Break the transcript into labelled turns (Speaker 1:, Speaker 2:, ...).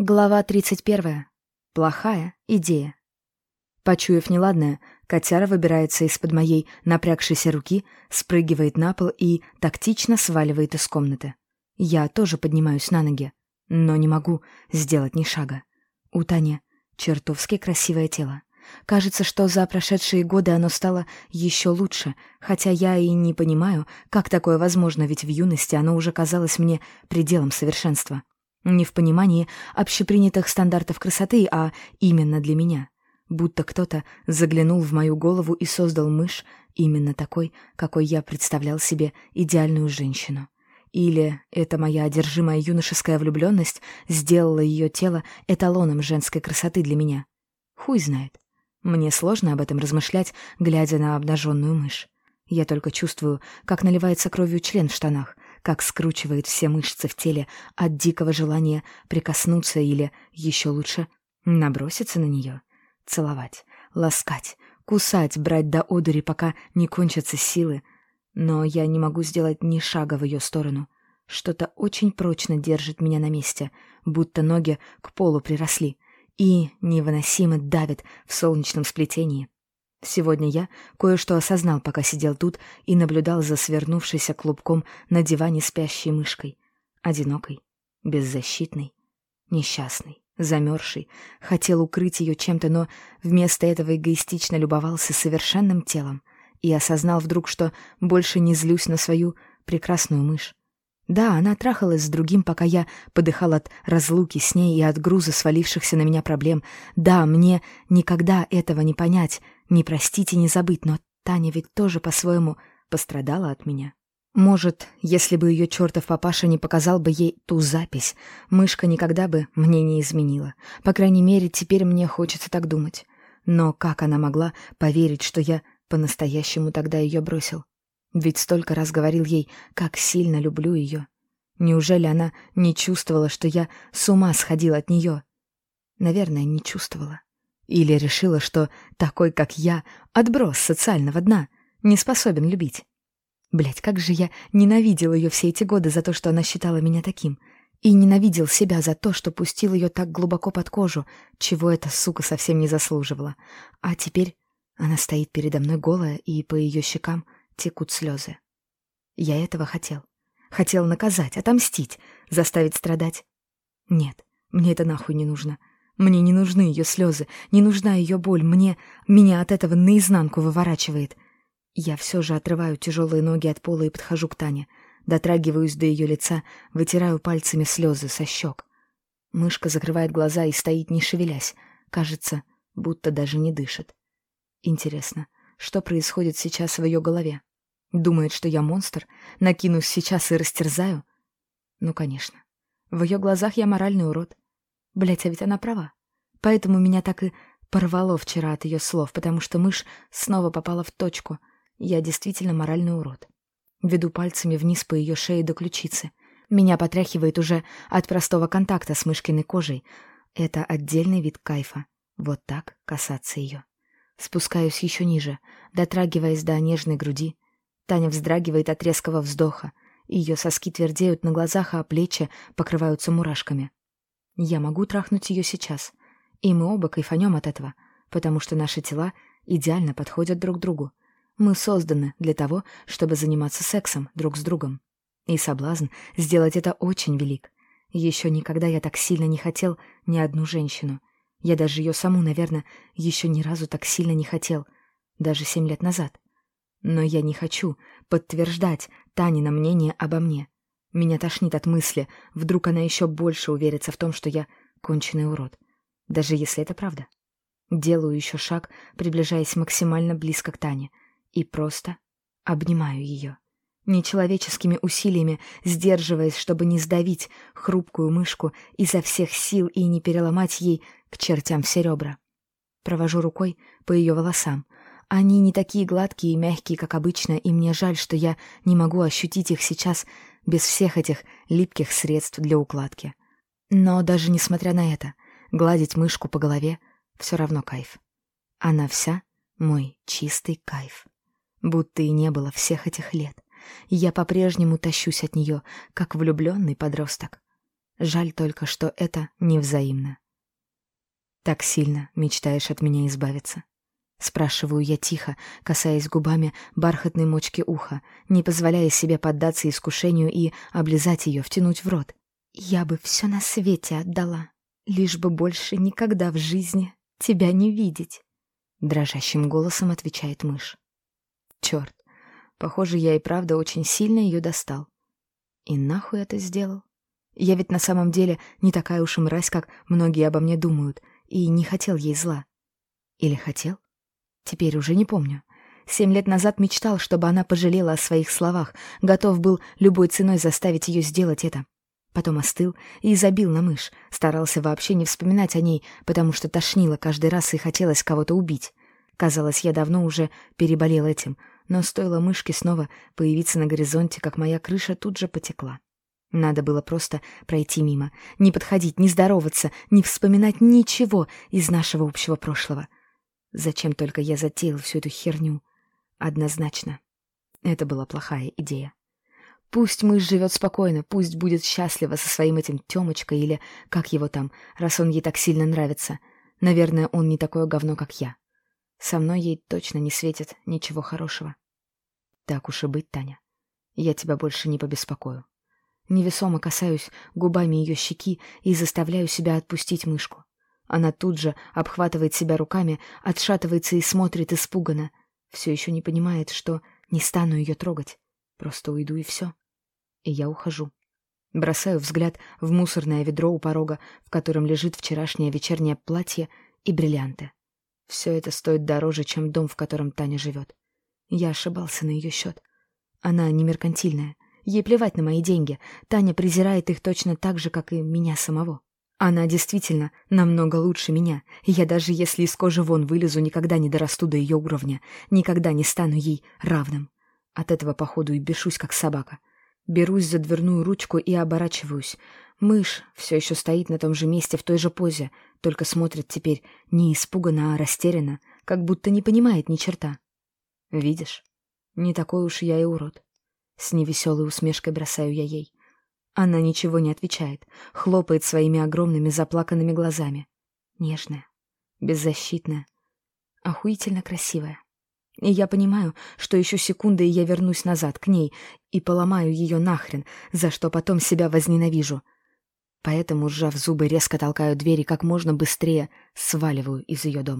Speaker 1: Глава 31. Плохая идея. Почуяв неладное, котяра выбирается из-под моей напрягшейся руки, спрыгивает на пол и тактично сваливает из комнаты. Я тоже поднимаюсь на ноги, но не могу сделать ни шага. У Тани чертовски красивое тело. Кажется, что за прошедшие годы оно стало еще лучше, хотя я и не понимаю, как такое возможно, ведь в юности оно уже казалось мне пределом совершенства. Не в понимании общепринятых стандартов красоты, а именно для меня. Будто кто-то заглянул в мою голову и создал мышь именно такой, какой я представлял себе идеальную женщину. Или это моя одержимая юношеская влюбленность сделала ее тело эталоном женской красоты для меня. Хуй знает. Мне сложно об этом размышлять, глядя на обнаженную мышь. Я только чувствую, как наливается кровью член в штанах, как скручивает все мышцы в теле от дикого желания прикоснуться или, еще лучше, наброситься на нее, целовать, ласкать, кусать, брать до одури, пока не кончатся силы. Но я не могу сделать ни шага в ее сторону. Что-то очень прочно держит меня на месте, будто ноги к полу приросли, и невыносимо давит в солнечном сплетении. Сегодня я кое-что осознал, пока сидел тут и наблюдал за свернувшейся клубком на диване спящей мышкой. Одинокой, беззащитной, несчастной, замерзшей. Хотел укрыть ее чем-то, но вместо этого эгоистично любовался совершенным телом и осознал вдруг, что больше не злюсь на свою прекрасную мышь. Да, она трахалась с другим, пока я подыхал от разлуки с ней и от груза свалившихся на меня проблем. Да, мне никогда этого не понять — не простить и не забыть, но Таня ведь тоже по-своему пострадала от меня. Может, если бы ее чертов папаша не показал бы ей ту запись, мышка никогда бы мне не изменила. По крайней мере, теперь мне хочется так думать. Но как она могла поверить, что я по-настоящему тогда ее бросил? Ведь столько раз говорил ей, как сильно люблю ее. Неужели она не чувствовала, что я с ума сходил от нее? Наверное, не чувствовала. Или решила, что такой, как я, отброс социального дна, не способен любить. Блять, как же я ненавидел ее все эти годы за то, что она считала меня таким. И ненавидел себя за то, что пустил ее так глубоко под кожу, чего эта сука совсем не заслуживала. А теперь она стоит передо мной голая, и по ее щекам текут слезы. Я этого хотел. Хотел наказать, отомстить, заставить страдать. Нет, мне это нахуй не нужно. Мне не нужны ее слезы, не нужна ее боль, мне... Меня от этого наизнанку выворачивает. Я все же отрываю тяжелые ноги от пола и подхожу к Тане. Дотрагиваюсь до ее лица, вытираю пальцами слезы со щек. Мышка закрывает глаза и стоит, не шевелясь. Кажется, будто даже не дышит. Интересно, что происходит сейчас в ее голове? Думает, что я монстр? Накинусь сейчас и растерзаю? Ну, конечно. В ее глазах я моральный урод. Блять, а ведь она права. Поэтому меня так и порвало вчера от ее слов, потому что мышь снова попала в точку. Я действительно моральный урод. Веду пальцами вниз по ее шее до ключицы. Меня потряхивает уже от простого контакта с мышкиной кожей. Это отдельный вид кайфа. Вот так касаться ее. Спускаюсь еще ниже, дотрагиваясь до нежной груди. Таня вздрагивает от резкого вздоха. Ее соски твердеют на глазах, а плечи покрываются мурашками. Я могу трахнуть ее сейчас, и мы оба кайфанем от этого, потому что наши тела идеально подходят друг другу. Мы созданы для того, чтобы заниматься сексом друг с другом. И соблазн сделать это очень велик. Еще никогда я так сильно не хотел ни одну женщину. Я даже ее саму, наверное, еще ни разу так сильно не хотел, даже семь лет назад. Но я не хочу подтверждать Танина мнение обо мне. Меня тошнит от мысли, вдруг она еще больше уверится в том, что я конченый урод. Даже если это правда. Делаю еще шаг, приближаясь максимально близко к Тане, и просто обнимаю ее. Нечеловеческими усилиями, сдерживаясь, чтобы не сдавить хрупкую мышку изо всех сил и не переломать ей к чертям все ребра. Провожу рукой по ее волосам. Они не такие гладкие и мягкие, как обычно, и мне жаль, что я не могу ощутить их сейчас без всех этих липких средств для укладки. Но даже несмотря на это, гладить мышку по голове все равно кайф. Она вся мой чистый кайф. Будто и не было всех этих лет. Я по-прежнему тащусь от нее, как влюбленный подросток. Жаль только, что это невзаимно. Так сильно мечтаешь от меня избавиться. Спрашиваю я тихо, касаясь губами бархатной мочки уха, не позволяя себе поддаться искушению и облизать ее, втянуть в рот. Я бы все на свете отдала, лишь бы больше никогда в жизни тебя не видеть. Дрожащим голосом отвечает мышь. Черт, похоже, я и правда очень сильно ее достал. И нахуй это сделал? Я ведь на самом деле не такая уж и мразь, как многие обо мне думают, и не хотел ей зла. Или хотел? Теперь уже не помню. Семь лет назад мечтал, чтобы она пожалела о своих словах, готов был любой ценой заставить ее сделать это. Потом остыл и забил на мышь, старался вообще не вспоминать о ней, потому что тошнило каждый раз и хотелось кого-то убить. Казалось, я давно уже переболел этим, но стоило мышке снова появиться на горизонте, как моя крыша тут же потекла. Надо было просто пройти мимо, не подходить, не здороваться, не вспоминать ничего из нашего общего прошлого. Зачем только я затеял всю эту херню? Однозначно. Это была плохая идея. Пусть мышь живет спокойно, пусть будет счастлива со своим этим Тёмочкой или как его там, раз он ей так сильно нравится. Наверное, он не такое говно, как я. Со мной ей точно не светит ничего хорошего. Так уж и быть, Таня. Я тебя больше не побеспокою. Невесомо касаюсь губами ее щеки и заставляю себя отпустить мышку. Она тут же обхватывает себя руками, отшатывается и смотрит испуганно. Все еще не понимает, что не стану ее трогать. Просто уйду и все. И я ухожу. Бросаю взгляд в мусорное ведро у порога, в котором лежит вчерашнее вечернее платье и бриллианты. Все это стоит дороже, чем дом, в котором Таня живет. Я ошибался на ее счет. Она не меркантильная. Ей плевать на мои деньги. Таня презирает их точно так же, как и меня самого. Она действительно намного лучше меня, и я даже если из кожи вон вылезу, никогда не дорасту до ее уровня, никогда не стану ей равным. От этого, походу, и бешусь, как собака. Берусь за дверную ручку и оборачиваюсь. Мышь все еще стоит на том же месте, в той же позе, только смотрит теперь не испуганно, а растерянно, как будто не понимает ни черта. Видишь, не такой уж я и урод. С невеселой усмешкой бросаю я ей. Она ничего не отвечает, хлопает своими огромными заплаканными глазами. Нежная, беззащитная, охуительно красивая. И я понимаю, что еще секунды, и я вернусь назад, к ней, и поломаю ее нахрен, за что потом себя возненавижу. Поэтому, сжав зубы, резко толкаю дверь и как можно быстрее сваливаю из ее дома.